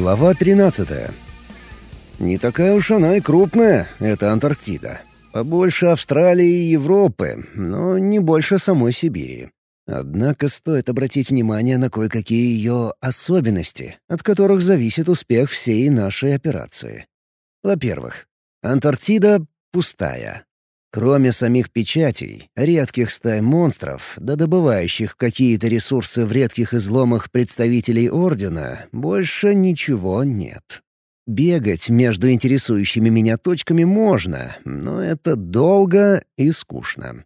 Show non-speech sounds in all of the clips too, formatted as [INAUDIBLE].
Глава 13. Не такая уж она и крупная, эта Антарктида. Побольше Австралии и Европы, но не больше самой Сибири. Однако стоит обратить внимание на кое-какие ее особенности, от которых зависит успех всей нашей операции. Во-первых, Антарктида пустая. Кроме самих печатей, редких стай монстров, да добывающих какие-то ресурсы в редких изломах представителей Ордена, больше ничего нет. Бегать между интересующими меня точками можно, но это долго и скучно.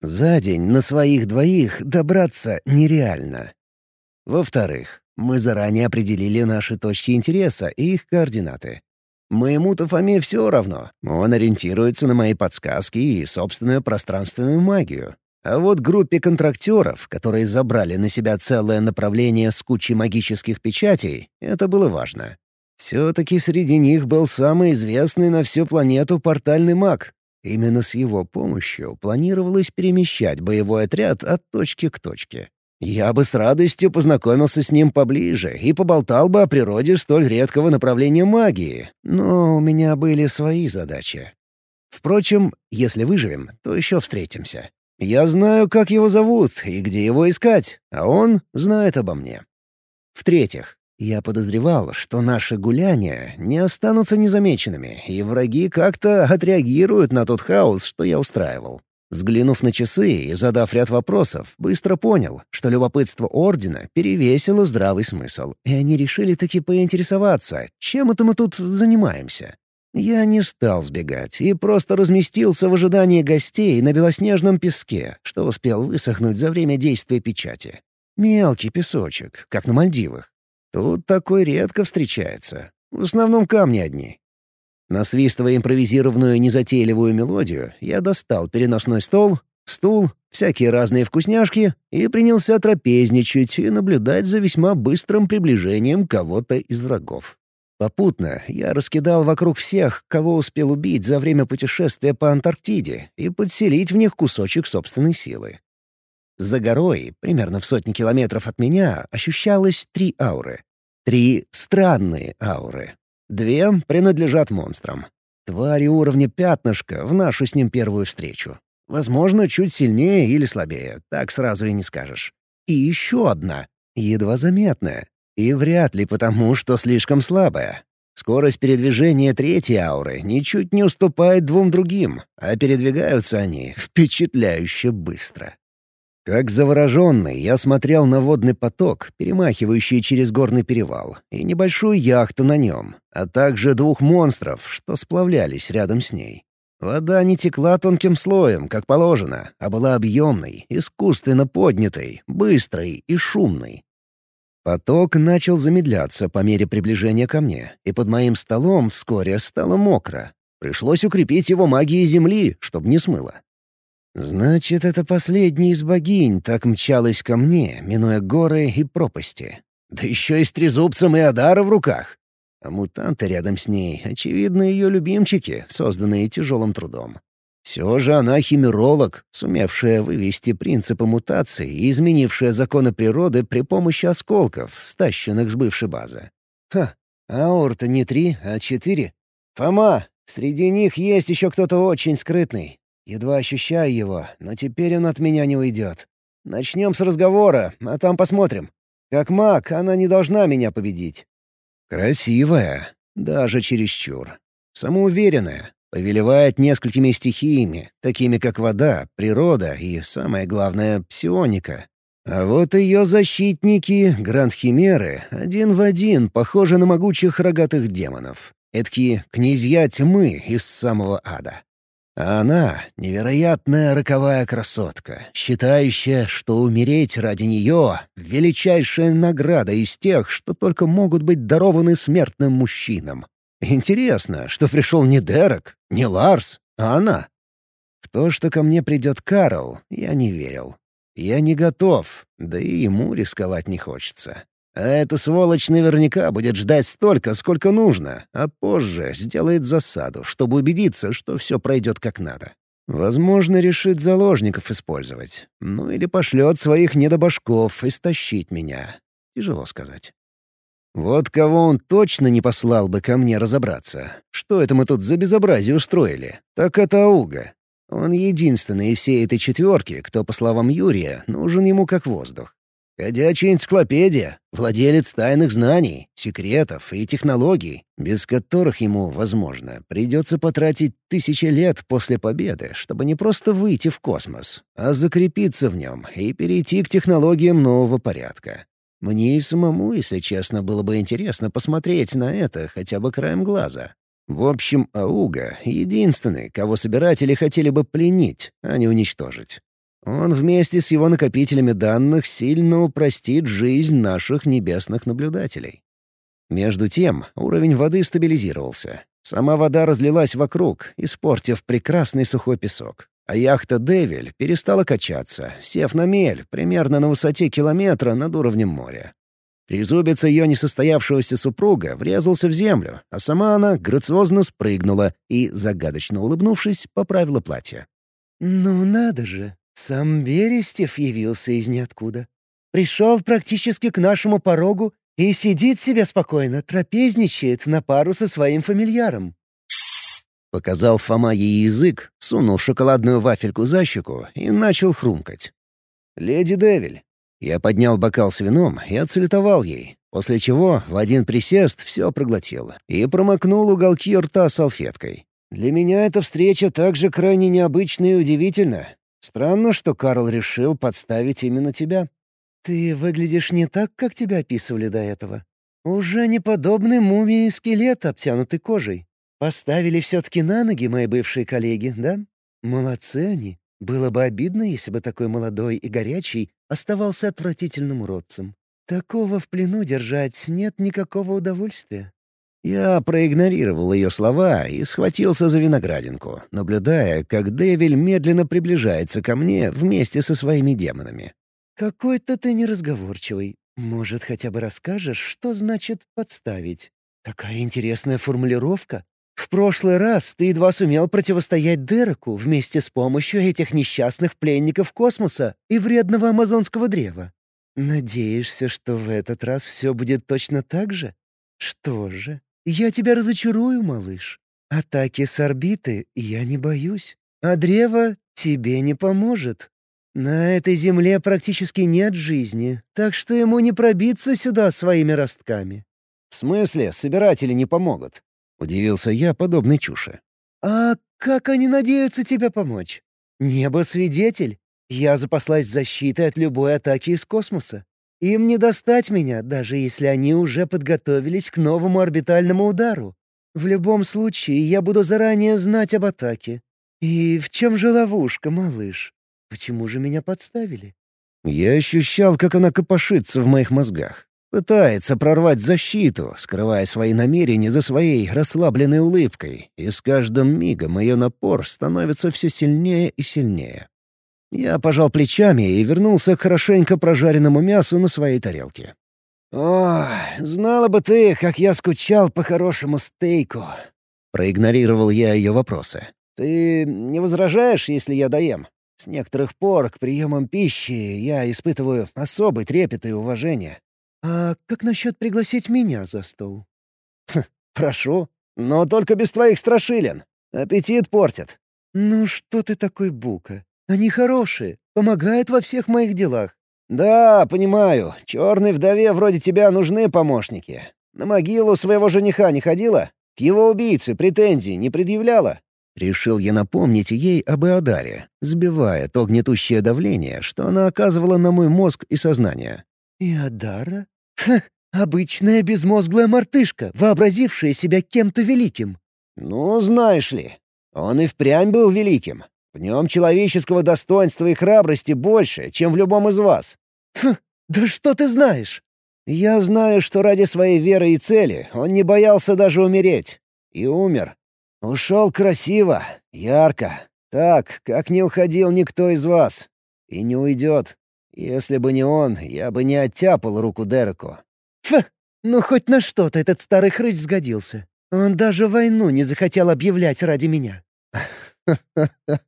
За день на своих двоих добраться нереально. Во-вторых, мы заранее определили наши точки интереса и их координаты. Моему-то Фоме все равно. Он ориентируется на мои подсказки и собственную пространственную магию. А вот группе контрактеров, которые забрали на себя целое направление с кучей магических печатей, это было важно. Все-таки среди них был самый известный на всю планету портальный маг. Именно с его помощью планировалось перемещать боевой отряд от точки к точке. Я бы с радостью познакомился с ним поближе и поболтал бы о природе столь редкого направления магии, но у меня были свои задачи. Впрочем, если выживем, то еще встретимся. Я знаю, как его зовут и где его искать, а он знает обо мне. В-третьих, я подозревал, что наши гуляния не останутся незамеченными, и враги как-то отреагируют на тот хаос, что я устраивал. Взглянув на часы и задав ряд вопросов, быстро понял, что любопытство Ордена перевесило здравый смысл, и они решили таки поинтересоваться, чем это мы тут занимаемся. Я не стал сбегать и просто разместился в ожидании гостей на белоснежном песке, что успел высохнуть за время действия печати. Мелкий песочек, как на Мальдивах. Тут такой редко встречается. В основном камни одни, Насвистывая импровизированную незатейливую мелодию, я достал переносной стол, стул, всякие разные вкусняшки и принялся трапезничать и наблюдать за весьма быстрым приближением кого-то из врагов. Попутно я раскидал вокруг всех, кого успел убить за время путешествия по Антарктиде, и подселить в них кусочек собственной силы. За горой, примерно в сотни километров от меня, ощущалось три ауры. Три странные ауры. Две принадлежат монстрам. Твари уровня пятнышка в нашу с ним первую встречу. Возможно, чуть сильнее или слабее, так сразу и не скажешь. И еще одна, едва заметная. И вряд ли потому, что слишком слабая. Скорость передвижения третьей ауры ничуть не уступает двум другим, а передвигаются они впечатляюще быстро. Как завороженный, я смотрел на водный поток, перемахивающий через горный перевал, и небольшую яхту на нем, а также двух монстров, что сплавлялись рядом с ней. Вода не текла тонким слоем, как положено, а была объемной, искусственно поднятой, быстрой и шумной. Поток начал замедляться по мере приближения ко мне, и под моим столом вскоре стало мокро. Пришлось укрепить его магией земли, чтобы не смыло. Значит, это последняя из богинь так мчалась ко мне, минуя горы и пропасти. Да еще и с трезубцем и Адара в руках. А мутанты рядом с ней, очевидно, ее любимчики, созданные тяжелым трудом. Все же она химеролог, сумевшая вывести принципы мутации и изменившая законы природы при помощи осколков, стащенных с бывшей базы. Ха, аур-то не три, а четыре. Фома, среди них есть еще кто-то очень скрытный. Едва ощущаю его, но теперь он от меня не уйдет. Начнем с разговора, а там посмотрим. Как маг, она не должна меня победить. Красивая, даже чересчур. Самоуверенная, повелевает несколькими стихиями, такими как вода, природа и, самое главное, псионика. А вот ее защитники, грандхимеры, один в один похожи на могучих рогатых демонов. Эдакие князья тьмы из самого ада. А она — невероятная роковая красотка, считающая, что умереть ради нее — величайшая награда из тех, что только могут быть дарованы смертным мужчинам. Интересно, что пришел не Дерек, не Ларс, а она. В то, что ко мне придет Карл, я не верил. Я не готов, да и ему рисковать не хочется. А эта сволочь наверняка будет ждать столько, сколько нужно, а позже сделает засаду, чтобы убедиться, что все пройдет как надо. Возможно, решит заложников использовать. Ну или пошлет своих недобашков истощить меня. Тяжело сказать. Вот кого он точно не послал бы ко мне разобраться. Что это мы тут за безобразие устроили? Так это Ауга. Он единственный из всей этой четверки, кто, по словам Юрия, нужен ему как воздух. Ходячая энциклопедия, владелец тайных знаний, секретов и технологий, без которых ему, возможно, придется потратить тысячи лет после победы, чтобы не просто выйти в космос, а закрепиться в нем и перейти к технологиям нового порядка. Мне и самому, если честно, было бы интересно посмотреть на это хотя бы краем глаза. В общем, Ауга — единственный, кого собиратели хотели бы пленить, а не уничтожить. Он вместе с его накопителями данных сильно упростит жизнь наших небесных наблюдателей. Между тем, уровень воды стабилизировался. Сама вода разлилась вокруг, испортив прекрасный сухой песок. А яхта «Девиль» перестала качаться, сев на мель, примерно на высоте километра над уровнем моря. Трезубец ее несостоявшегося супруга врезался в землю, а сама она грациозно спрыгнула и, загадочно улыбнувшись, поправила платье. «Ну надо же! Сам Берестев явился из ниоткуда. Пришел практически к нашему порогу и сидит себе спокойно, трапезничает на пару со своим фамильяром. Показал Фома ей язык, сунул шоколадную вафельку за щеку и начал хрумкать. «Леди Девиль». Я поднял бокал с вином и отсалютовал ей, после чего в один присест все проглотил и промокнул уголки рта салфеткой. «Для меня эта встреча также крайне необычна и удивительна. Странно, что Карл решил подставить именно тебя». «Ты выглядишь не так, как тебя описывали до этого. Уже не подобный мумии скелет, обтянутый кожей. Поставили все-таки на ноги мои бывшие коллеги, да? Молодцы они. Было бы обидно, если бы такой молодой и горячий оставался отвратительным уродцем. Такого в плену держать нет никакого удовольствия. Я проигнорировал ее слова и схватился за виноградинку, наблюдая, как Девиль медленно приближается ко мне вместе со своими демонами. «Какой-то ты неразговорчивый. Может, хотя бы расскажешь, что значит «подставить»? Такая интересная формулировка. В прошлый раз ты едва сумел противостоять Дереку вместе с помощью этих несчастных пленников космоса и вредного амазонского древа. Надеешься, что в этот раз все будет точно так же? Что же, я тебя разочарую, малыш. Атаки с орбиты я не боюсь, а древо тебе не поможет. На этой земле практически нет жизни, так что ему не пробиться сюда своими ростками. «В смысле, собиратели не помогут?» Удивился я подобной чуши. «А как они надеются тебе помочь? Небо свидетель. Я запаслась защитой от любой атаки из космоса. Им не достать меня, даже если они уже подготовились к новому орбитальному удару. В любом случае, я буду заранее знать об атаке. И в чем же ловушка, малыш? Почему же меня подставили?» Я ощущал, как она копошится в моих мозгах. Пытается прорвать защиту, скрывая свои намерения за своей расслабленной улыбкой, и с каждым мигом ее напор становится все сильнее и сильнее. Я пожал плечами и вернулся к хорошенько прожаренному мясу на своей тарелке. «О, знала бы ты, как я скучал по хорошему стейку!» Проигнорировал я ее вопросы. «Ты не возражаешь, если я доем? С некоторых пор к приемам пищи я испытываю особый трепет и уважение. «А как насчет пригласить меня за стол?» хм, «Прошу, но только без твоих страшилен. Аппетит портят». «Ну что ты такой, Бука? Они хорошие, помогают во всех моих делах». «Да, понимаю. Черной вдове вроде тебя нужны помощники. На могилу своего жениха не ходила? К его убийце претензий не предъявляла?» Решил я напомнить ей об Иодаре, сбивая то гнетущее давление, что она оказывала на мой мозг и сознание. «Иодара? Ха, обычная безмозглая мартышка, вообразившая себя кем-то великим. Ну, знаешь ли, он и впрямь был великим. В нем человеческого достоинства и храбрости больше, чем в любом из вас. Хм, да что ты знаешь? Я знаю, что ради своей веры и цели он не боялся даже умереть. И умер. Ушел красиво, ярко. Так, как не уходил никто из вас. И не уйдет. Если бы не он, я бы не оттяпал руку Дереку. Фу, ну хоть на что-то этот старый хрыч сгодился. Он даже войну не захотел объявлять ради меня. [LAUGHS]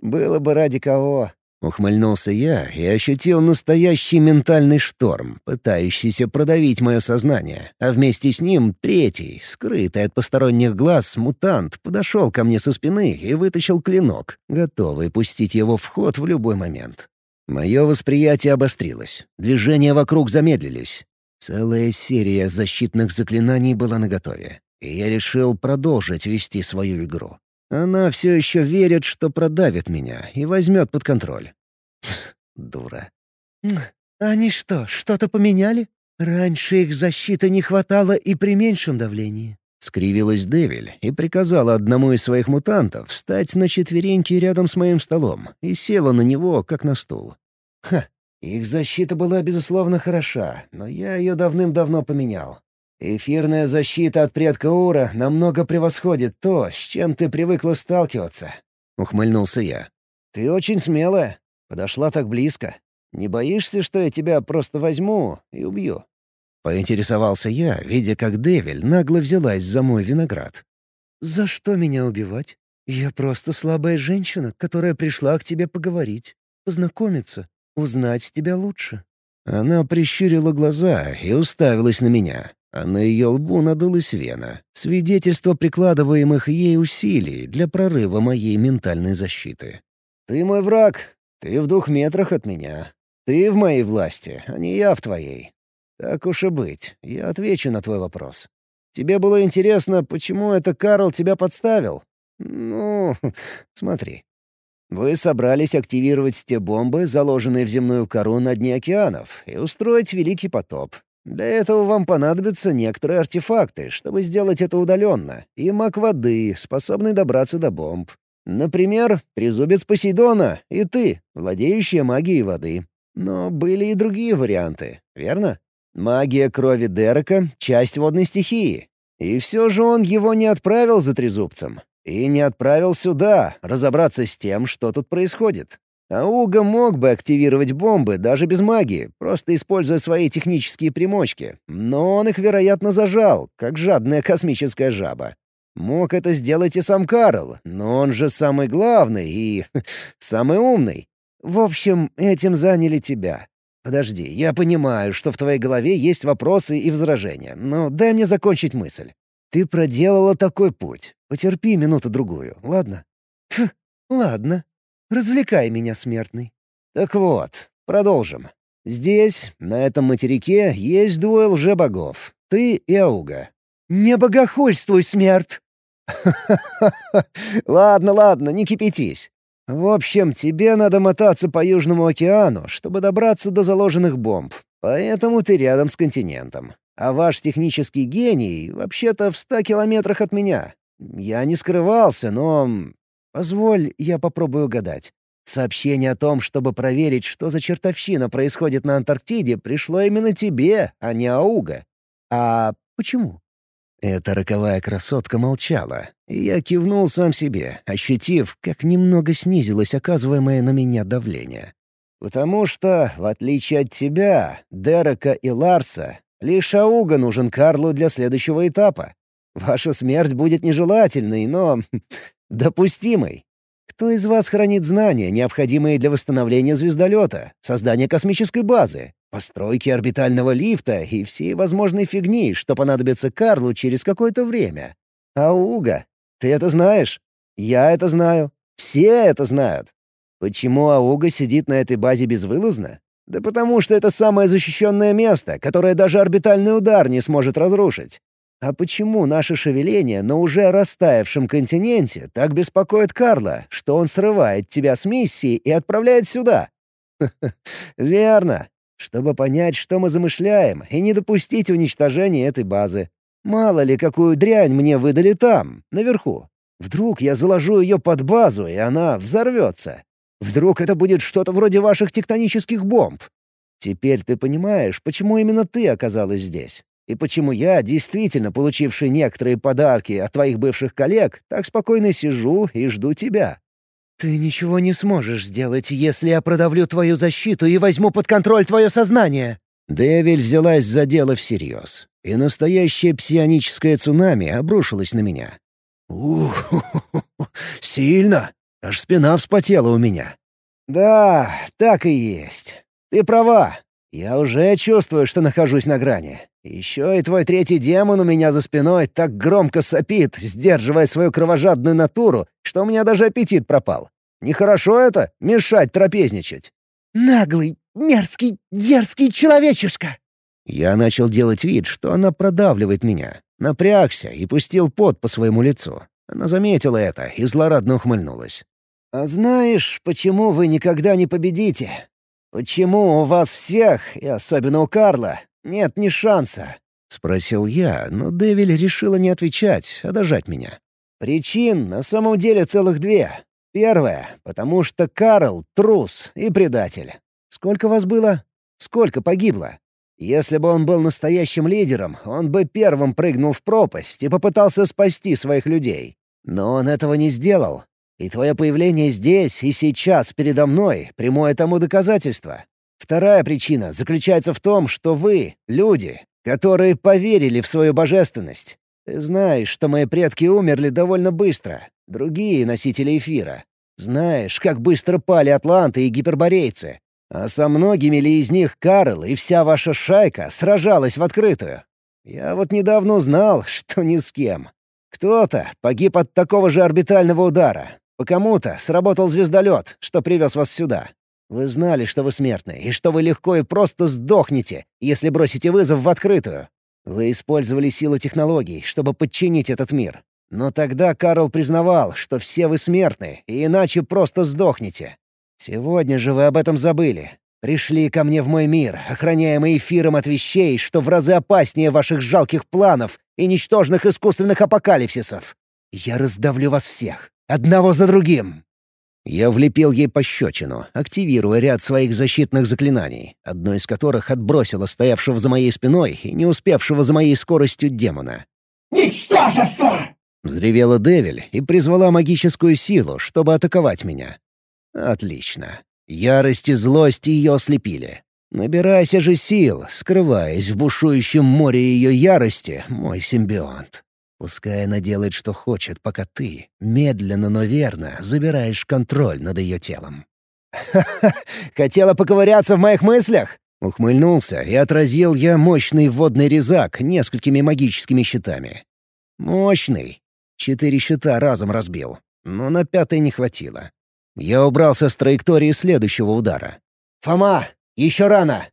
Было бы ради кого. Ухмыльнулся я и ощутил настоящий ментальный шторм, пытающийся продавить мое сознание, а вместе с ним третий, скрытый от посторонних глаз, мутант подошел ко мне со спины и вытащил клинок, готовый пустить его в ход в любой момент. Мое восприятие обострилось, движения вокруг замедлились. Целая серия защитных заклинаний была наготове, и я решил продолжить вести свою игру. Она все еще верит, что продавит меня и возьмет под контроль. [LAUGHS] Дура. «Они что, что-то поменяли? Раньше их защиты не хватало и при меньшем давлении». Скривилась Девиль и приказала одному из своих мутантов встать на четвереньки рядом с моим столом и села на него, как на стул. Ха, их защита была, безусловно, хороша, но я ее давным-давно поменял. Эфирная защита от предка Ура намного превосходит то, с чем ты привыкла сталкиваться», — ухмыльнулся я. «Ты очень смелая. Подошла так близко. Не боишься, что я тебя просто возьму и убью?» Поинтересовался я, видя, как Девиль нагло взялась за мой виноград. «За что меня убивать? Я просто слабая женщина, которая пришла к тебе поговорить, познакомиться, узнать тебя лучше». Она прищурила глаза и уставилась на меня, а на ее лбу надулась вена, свидетельство прикладываемых ей усилий для прорыва моей ментальной защиты. «Ты мой враг, ты в двух метрах от меня. Ты в моей власти, а не я в твоей. Так уж и быть, я отвечу на твой вопрос. Тебе было интересно, почему это Карл тебя подставил? Ну, [LAUGHS] смотри. Вы собрались активировать те бомбы, заложенные в земную кору на дне океанов, и устроить великий потоп, для этого вам понадобятся некоторые артефакты, чтобы сделать это удаленно, и маг воды, способный добраться до бомб. Например, трезубец Посейдона и ты, владеющая магией воды. Но были и другие варианты, верно? Магия крови Дерека — часть водной стихии. И все же он его не отправил за трезубцем. И не отправил сюда, разобраться с тем, что тут происходит. Ауга мог бы активировать бомбы даже без магии, просто используя свои технические примочки, но он их, вероятно, зажал, как жадная космическая жаба. Мог это сделать и сам Карл, но он же самый главный и [LAUGHS] самый умный. В общем, этим заняли тебя. Подожди, я понимаю, что в твоей голове есть вопросы и возражения, но дай мне закончить мысль. Ты проделала такой путь. Потерпи минуту-другую, ладно? Фу, ладно. Развлекай меня, смертный». «Так вот, продолжим. Здесь, на этом материке, есть двое лжебогов. Ты и Ауга». «Не богохульствуй, смерть!» [LAUGHS] Ладно, ладно, не кипятись. В общем, тебе надо мотаться по Южному океану, чтобы добраться до заложенных бомб. Поэтому ты рядом с континентом. А ваш технический гений вообще-то в ста километрах от меня. Я не скрывался, но Позволь, я попробую угадать. Сообщение о том, чтобы проверить, что за чертовщина происходит на Антарктиде, пришло именно тебе, а не Ауга. А почему? Эта роковая красотка молчала, я кивнул сам себе, ощутив, как немного снизилось оказываемое на меня давление. «Потому что, в отличие от тебя, Дерека и Ларса, лишь Ауга нужен Карлу для следующего этапа. Ваша смерть будет нежелательной, но [LAUGHS] допустимой. Кто из вас хранит знания, необходимые для восстановления звездолета, создания космической базы, постройки орбитального лифта и всей возможной фигни, что понадобится Карлу через какое-то время? Ауга, ты это знаешь? Я это знаю. Все это знают. Почему Ауга сидит на этой базе безвылазно? Да потому что это самое защищенное место, которое даже орбитальный удар не сможет разрушить. А почему наше шевеление на уже растаявшем континенте так беспокоит Карла, что он срывает тебя с миссии и отправляет сюда? [LAUGHS] Верно. Чтобы понять, что мы замышляем, и не допустить уничтожения этой базы. Мало ли, какую дрянь мне выдали там, наверху. Вдруг я заложу ее под базу, и она взорвется. Вдруг это будет что-то вроде ваших тектонических бомб. Теперь ты понимаешь, почему именно ты оказалась здесь. И почему я, действительно получивший некоторые подарки от твоих бывших коллег, так спокойно сижу и жду тебя?» «Ты ничего не сможешь сделать, если я продавлю твою защиту и возьму под контроль твое сознание!» Девиль взялась за дело всерьез, и настоящее псионическое цунами обрушилось на меня. ух [LAUGHS] сильно! Аж спина вспотела у меня. «Да, так и есть. Ты права. Я уже чувствую, что нахожусь на грани. Еще и твой третий демон у меня за спиной так громко сопит, сдерживая свою кровожадную натуру, что у меня даже аппетит пропал. Нехорошо это — мешать трапезничать». «Наглый, мерзкий, дерзкий человечишка!» Я начал делать вид, что она продавливает меня. Напрягся и пустил пот по своему лицу. Она заметила это и злорадно ухмыльнулась. «А знаешь, почему вы никогда не победите? Почему у вас всех, и особенно у Карла, нет ни шанса?» — спросил я, но Девиль решила не отвечать, а дожать меня. «Причин на самом деле целых две. Первая — потому что Карл — трус и предатель. Сколько вас было? Сколько погибло? Если бы он был настоящим лидером, он бы первым прыгнул в пропасть и попытался спасти своих людей. Но он этого не сделал. И твое появление здесь и сейчас передо мной — прямое тому доказательство. Вторая причина заключается в том, что вы — люди, которые поверили в свою божественность. Ты знаешь, что мои предки умерли довольно быстро, другие — носители эфира. Знаешь, как быстро пали атланты и гиперборейцы. А со многими ли из них Карл и вся ваша шайка сражалась в открытую? Я вот недавно узнал, [LAUGHS] что ни с кем. Кто-то погиб от такого же орбитального удара. По кому-то сработал звездолет, что привез вас сюда. Вы знали, что вы смертны, и что вы легко и просто сдохнете, если бросите вызов в открытую. Вы использовали силу технологий, чтобы подчинить этот мир. Но тогда Карл признавал, что все вы смертны, и иначе просто сдохнете. Сегодня же вы об этом забыли. Пришли ко мне в мой мир, охраняемый эфиром от вещей, что в разы опаснее ваших жалких планов и ничтожных искусственных апокалипсисов. Я раздавлю вас всех, одного за другим». Я влепил ей пощечину, активируя ряд своих защитных заклинаний, одно из которых отбросило стоявшего за моей спиной и не успевшего за моей скоростью демона. «Ничтожество!» — взревела Девиль и призвала магическую силу, чтобы атаковать меня. Отлично. Ярость и злость ее ослепили. Набирайся же сил, скрываясь в бушующем море ее ярости, мой симбионт. Пускай она делает, что хочет, пока ты, медленно, но верно, забираешь контроль над ее телом. «Ха-ха! [LAUGHS] Хотела поковыряться в моих мыслях?» Ухмыльнулся и отразил я мощный водный резак несколькими магическими щитами. Мощный. Четыре щита разом разбил, но на пятый не хватило. Я убрался с траектории следующего удара. «Фома, еще рано!»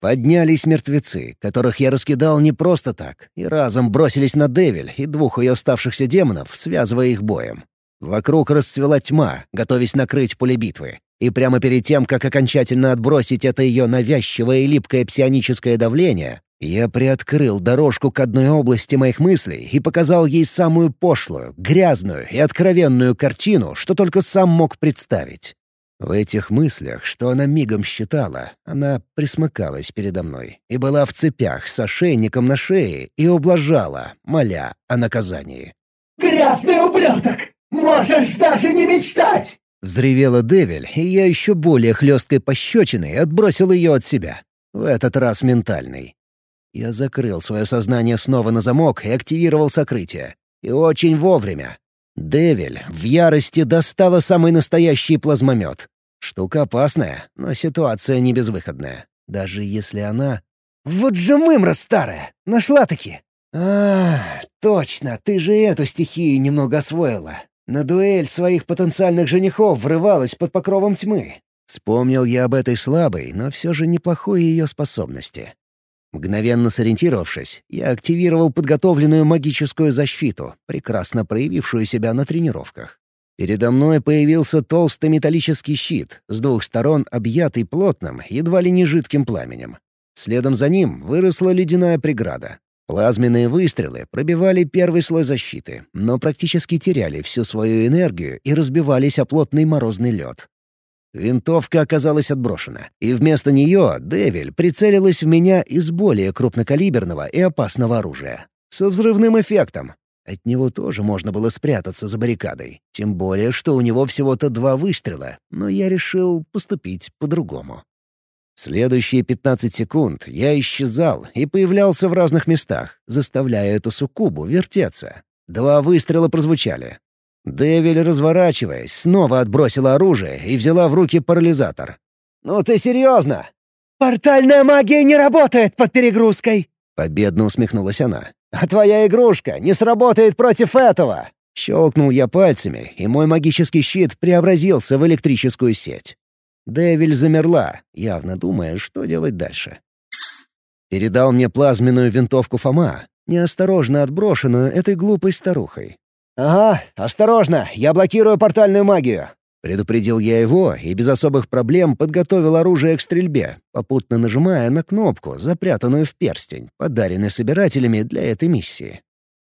Поднялись мертвецы, которых я раскидал не просто так, и разом бросились на Девиль и двух ее оставшихся демонов, связывая их боем. Вокруг расцвела тьма, готовясь накрыть поле битвы. И прямо перед тем, как окончательно отбросить это ее навязчивое и липкое псионическое давление, я приоткрыл дорожку к одной области моих мыслей и показал ей самую пошлую, грязную и откровенную картину, что только сам мог представить. В этих мыслях, что она мигом считала, она присмыкалась передо мной и была в цепях с ошейником на шее и ублажала, моля о наказании. «Грязный ублюдок! Можешь даже не мечтать!» Взревела Девиль, и я еще более хлесткой пощечиной отбросил ее от себя. В этот раз ментальный. Я закрыл свое сознание снова на замок и активировал сокрытие. И очень вовремя. Девиль в ярости достала самый настоящий плазмомет. Штука опасная, но ситуация не безвыходная. Даже если она... «Вот же мымра старая! Нашла-таки!» «А, точно, ты же эту стихию немного освоила. На дуэль своих потенциальных женихов врывалась под покровом тьмы. Вспомнил я об этой слабой, но все же неплохой ее способности. Мгновенно сориентировавшись, я активировал подготовленную магическую защиту, прекрасно проявившую себя на тренировках. Передо мной появился толстый металлический щит, с двух сторон объятый плотным, едва ли не жидким пламенем. Следом за ним выросла ледяная преграда. Плазменные выстрелы пробивали первый слой защиты, но практически теряли всю свою энергию и разбивались о плотный морозный лед. Винтовка оказалась отброшена, и вместо нее Девиль прицелилась в меня из более крупнокалиберного и опасного оружия. Со взрывным эффектом. От него тоже можно было спрятаться за баррикадой. Тем более, что у него всего-то два выстрела, но я решил поступить по-другому. Следующие 15 секунд я исчезал и появлялся в разных местах, заставляя эту суккубу вертеться. Два выстрела прозвучали. Девиль, разворачиваясь, снова отбросила оружие и взяла в руки парализатор. «Ну ты серьезно?» «Портальная магия не работает под перегрузкой!» Победно усмехнулась она. «А твоя игрушка не сработает против этого!» Щелкнул я пальцами, и мой магический щит преобразился в электрическую сеть. Девиль замерла, явно думая, что делать дальше. Передал мне плазменную винтовку Фома, неосторожно отброшенную этой глупой старухой. «Ага, осторожно, я блокирую портальную магию!» Предупредил я его и без особых проблем подготовил оружие к стрельбе, попутно нажимая на кнопку, запрятанную в перстень, подаренный собирателями для этой миссии.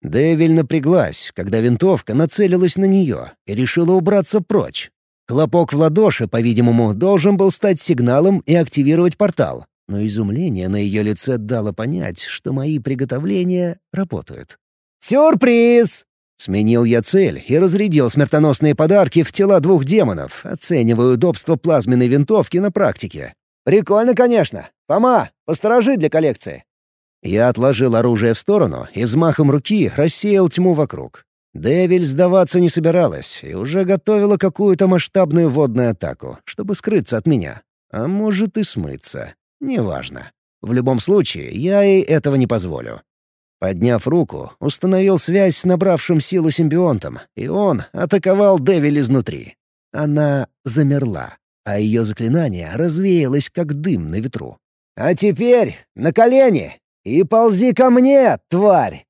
Дэвиль напряглась, когда винтовка нацелилась на нее и решила убраться прочь. Хлопок в ладоши, по-видимому, должен был стать сигналом и активировать портал, но изумление на ее лице дало понять, что мои приготовления работают. «Сюрприз!» Сменил я цель и разрядил смертоносные подарки в тела двух демонов, оценивая удобство плазменной винтовки на практике. «Прикольно, конечно. Фома, посторожи для коллекции». Я отложил оружие в сторону и взмахом руки рассеял тьму вокруг. Девиль сдаваться не собиралась и уже готовила какую-то масштабную водную атаку, чтобы скрыться от меня. А может и смыться. Неважно. В любом случае, я ей этого не позволю. Подняв руку, установил связь с набравшим силу симбионтом, и он атаковал Девиль изнутри. Она замерла, а ее заклинание развеялось, как дым на ветру. «А теперь на колени и ползи ко мне, тварь!»